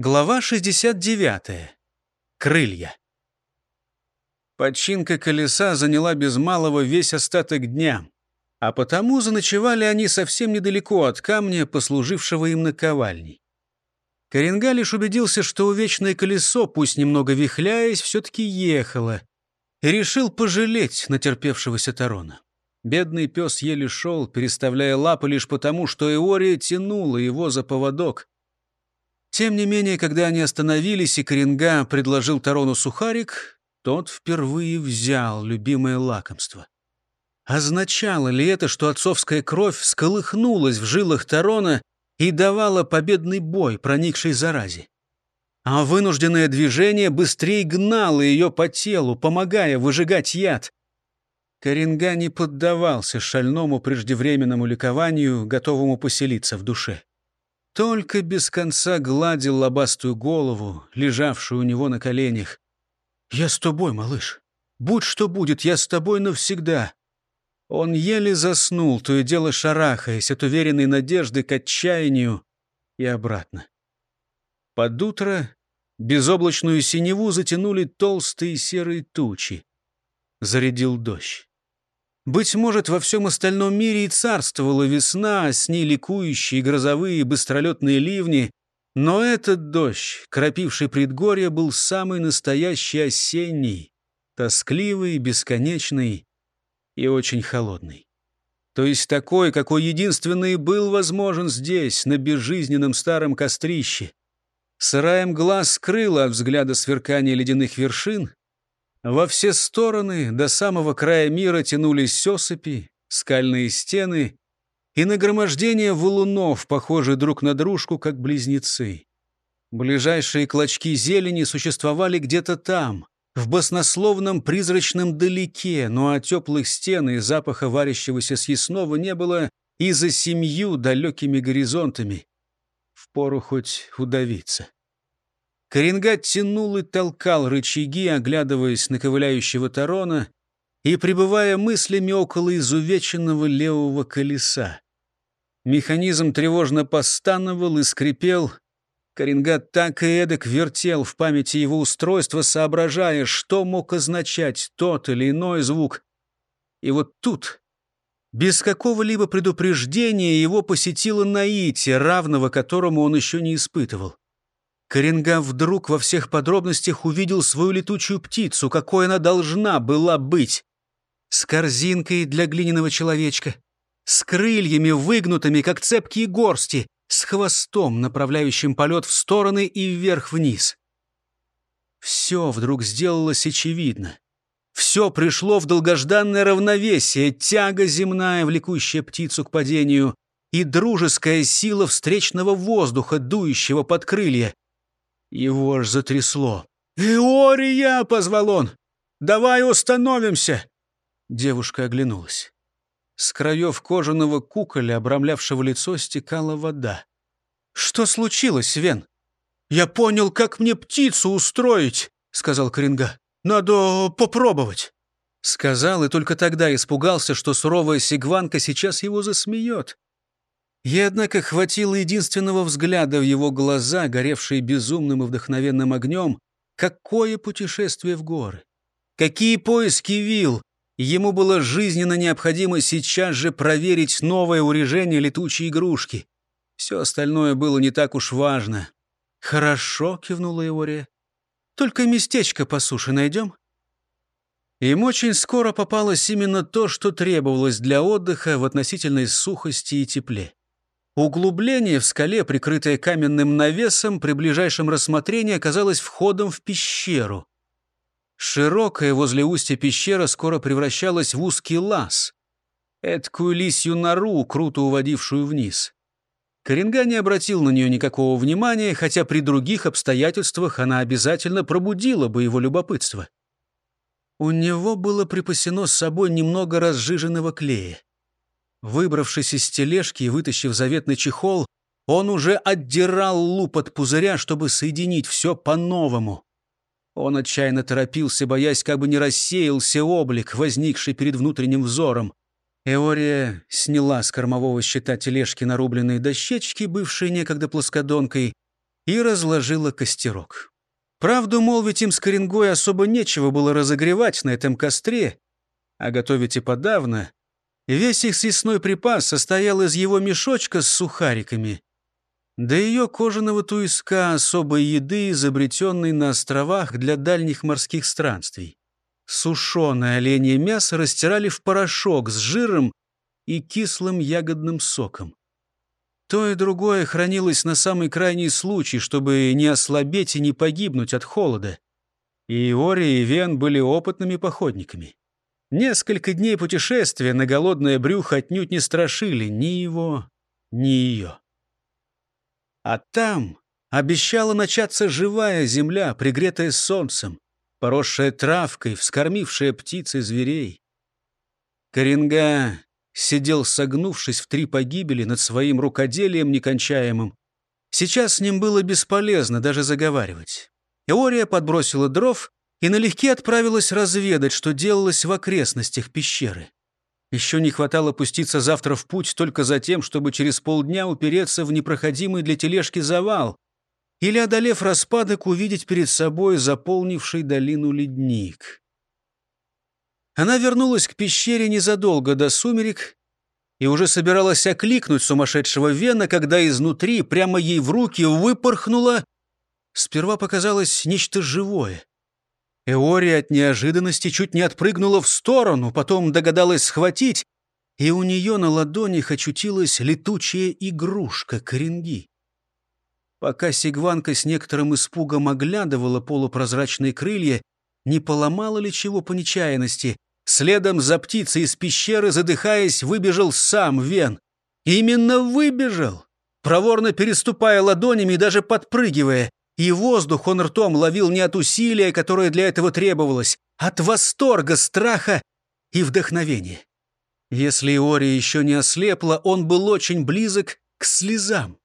Глава 69. Крылья. Подчинка колеса заняла без малого весь остаток дня, а потому заночевали они совсем недалеко от камня, послужившего им наковальней. Коренга лишь убедился, что увечное колесо, пусть немного вихляясь, все-таки ехало, и решил пожалеть натерпевшегося Тарона. Бедный пес еле шел, переставляя лапы лишь потому, что Эория тянула его за поводок — тем не менее, когда они остановились, и Коренга предложил Тарону сухарик, тот впервые взял любимое лакомство. Означало ли это, что отцовская кровь сколыхнулась в жилах Тарона и давала победный бой, проникшей заразе? А вынужденное движение быстрее гнало ее по телу, помогая выжигать яд. Коренга не поддавался шальному преждевременному ликованию, готовому поселиться в душе. Только без конца гладил лобастую голову, лежавшую у него на коленях. «Я с тобой, малыш. Будь что будет, я с тобой навсегда». Он еле заснул, то и дело шарахаясь от уверенной надежды к отчаянию и обратно. Под утро безоблачную синеву затянули толстые серые тучи. Зарядил дождь. Быть может, во всем остальном мире и царствовала весна, с ней ликующие грозовые быстролетные ливни, но этот дождь, кропивший предгорье, был самый настоящий осенний, тоскливый, бесконечный и очень холодный. То есть такой, какой единственный был возможен здесь, на безжизненном старом кострище. Сыраем глаз скрыла от взгляда сверкания ледяных вершин, во все стороны до самого края мира тянулись осыпи, скальные стены и нагромождение валунов, похожие друг на дружку, как близнецы. Ближайшие клочки зелени существовали где-то там, в баснословном призрачном далеке, но о теплых стен и запаха варящегося съестного не было и за семью далекими горизонтами. Впору хоть удавиться. Коренгат тянул и толкал рычаги, оглядываясь на ковыляющего Тарона и пребывая мыслями около изувеченного левого колеса. Механизм тревожно постановал и скрипел. Коренгат так и эдак вертел в памяти его устройства, соображая, что мог означать тот или иной звук. И вот тут, без какого-либо предупреждения, его посетило наитие, равного которому он еще не испытывал. Коренга вдруг во всех подробностях увидел свою летучую птицу, какой она должна была быть. С корзинкой для глиняного человечка, с крыльями выгнутыми, как цепкие горсти, с хвостом, направляющим полет в стороны и вверх-вниз. Все вдруг сделалось очевидно. Все пришло в долгожданное равновесие, тяга земная, влекущая птицу к падению, и дружеская сила встречного воздуха, дующего под крылья. Его аж затрясло. «Иория!» — позвал он. «Давай установимся!» Девушка оглянулась. С краев кожаного куколя, обрамлявшего лицо, стекала вода. «Что случилось, Вен?» «Я понял, как мне птицу устроить», — сказал Коренга. «Надо попробовать». Сказал и только тогда испугался, что суровая сигванка сейчас его засмеет. Ей, однако, хватило единственного взгляда в его глаза, горевшие безумным и вдохновенным огнем. Какое путешествие в горы! Какие поиски вил! Ему было жизненно необходимо сейчас же проверить новое урежение летучей игрушки. Все остальное было не так уж важно. «Хорошо», — кивнула Иория. «Только местечко по суше найдем?» Им очень скоро попалось именно то, что требовалось для отдыха в относительной сухости и тепле. Углубление в скале, прикрытое каменным навесом, при ближайшем рассмотрении оказалось входом в пещеру. Широкая возле устья пещера скоро превращалась в узкий лаз, эткую лисью нору, круто уводившую вниз. Коренга не обратил на нее никакого внимания, хотя при других обстоятельствах она обязательно пробудила бы его любопытство. У него было припасено с собой немного разжиженного клея. Выбравшись из тележки и вытащив заветный чехол, он уже отдирал луп от пузыря, чтобы соединить все по-новому. Он отчаянно торопился, боясь, как бы не рассеялся облик, возникший перед внутренним взором. Эория сняла с кормового щита тележки нарубленные дощечки, бывшие некогда плоскодонкой, и разложила костерок. Правду молвить им с Коренгой особо нечего было разогревать на этом костре, а готовить и подавно. Весь их съестной припас состоял из его мешочка с сухариками, да ее кожаного туиска особой еды, изобретенной на островах для дальних морских странствий. Сушеное оленье мясо растирали в порошок с жиром и кислым ягодным соком. То и другое хранилось на самый крайний случай, чтобы не ослабеть и не погибнуть от холода. И Ори и Вен были опытными походниками. Несколько дней путешествия на голодное брюхо отнюдь не страшили ни его, ни ее. А там обещала начаться живая земля, пригретая солнцем, поросшая травкой, вскормившая птиц и зверей. Коренга сидел, согнувшись в три погибели над своим рукоделием некончаемым. Сейчас с ним было бесполезно даже заговаривать. Эория подбросила дров и налегке отправилась разведать, что делалось в окрестностях пещеры. Еще не хватало пуститься завтра в путь только за тем, чтобы через полдня упереться в непроходимый для тележки завал или, одолев распадок, увидеть перед собой заполнивший долину ледник. Она вернулась к пещере незадолго до сумерек и уже собиралась окликнуть сумасшедшего Вена, когда изнутри, прямо ей в руки, выпорхнуло... Сперва показалось нечто живое. Эория от неожиданности чуть не отпрыгнула в сторону, потом догадалась схватить, и у нее на ладонях очутилась летучая игрушка коренги. Пока Сигванка с некоторым испугом оглядывала полупрозрачные крылья, не поломала ли чего по нечаянности, следом за птицей из пещеры, задыхаясь, выбежал сам Вен. Именно выбежал, проворно переступая ладонями и даже подпрыгивая. И воздух он ртом ловил не от усилия, которое для этого требовалось, от восторга, страха и вдохновения. Если Иория еще не ослепла, он был очень близок к слезам.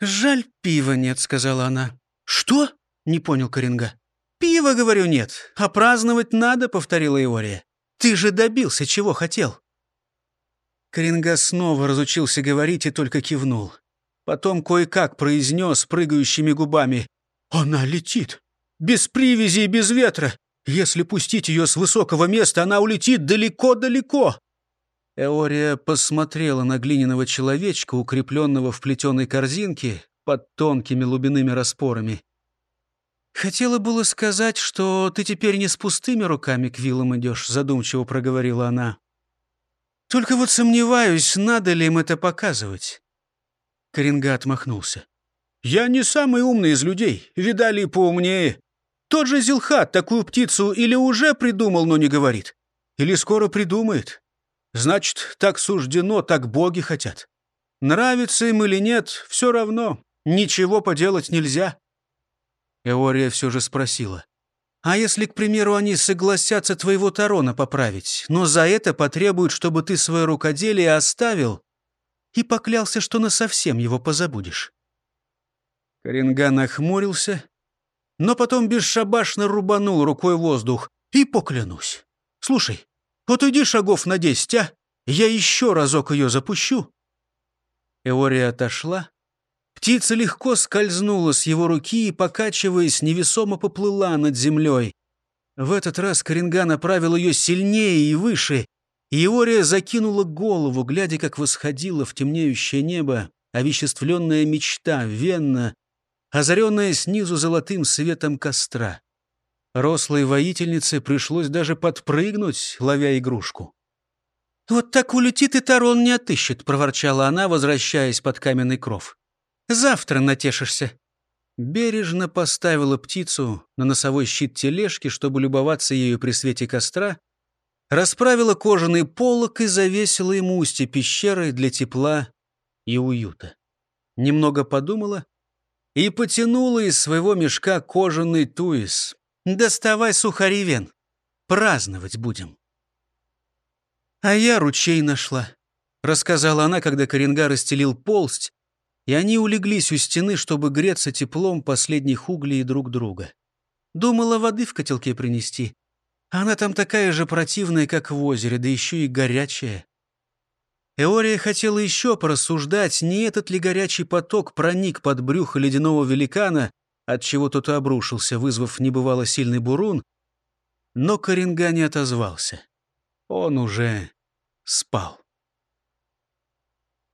«Жаль, пива нет», — сказала она. «Что?» — не понял Коренга. «Пива, говорю, нет, а праздновать надо», — повторила Иория. «Ты же добился, чего хотел». Коренга снова разучился говорить и только кивнул. Потом кое-как произнес прыгающими губами. «Она летит! Без привязи и без ветра! Если пустить ее с высокого места, она улетит далеко-далеко!» Эория посмотрела на глиняного человечка, укрепленного в плетеной корзинке под тонкими лубяными распорами. «Хотела было сказать, что ты теперь не с пустыми руками к вилам идешь», — задумчиво проговорила она. «Только вот сомневаюсь, надо ли им это показывать. Коренга отмахнулся. «Я не самый умный из людей, видали поумнее. Тот же Зилхат такую птицу или уже придумал, но не говорит, или скоро придумает. Значит, так суждено, так боги хотят. Нравится им или нет, все равно, ничего поделать нельзя». Эория все же спросила. «А если, к примеру, они согласятся твоего Тарона поправить, но за это потребуют, чтобы ты свое рукоделие оставил и поклялся, что насовсем его позабудешь. Коренга нахмурился, но потом бесшабашно рубанул рукой воздух. И поклянусь. Слушай, вот иди шагов на десять, а? Я еще разок ее запущу. Эория отошла. Птица легко скользнула с его руки и, покачиваясь, невесомо поплыла над землей. В этот раз Коренга направил ее сильнее и выше, Иория закинула голову, глядя, как восходила в темнеющее небо овеществленная мечта Венна, озаренная снизу золотым светом костра. Рослой воительнице пришлось даже подпрыгнуть, ловя игрушку. «Вот так улетит и Тарон не отыщет», — проворчала она, возвращаясь под каменный кров. «Завтра натешишься». Бережно поставила птицу на носовой щит тележки, чтобы любоваться ею при свете костра, расправила кожаный полог и завесила ему устье пещеры для тепла и уюта. Немного подумала и потянула из своего мешка кожаный туис. «Доставай сухари, Вен, праздновать будем». «А я ручей нашла», — рассказала она, когда Коренга расстелил полсть, и они улеглись у стены, чтобы греться теплом последних углей друг друга. Думала воды в котелке принести, она там такая же противная, как в озере, да еще и горячая. Эория хотела еще порассуждать, не этот ли горячий поток проник под брюхо ледяного великана, отчего тот и обрушился, вызвав небывало сильный бурун, но Коренга не отозвался. Он уже спал.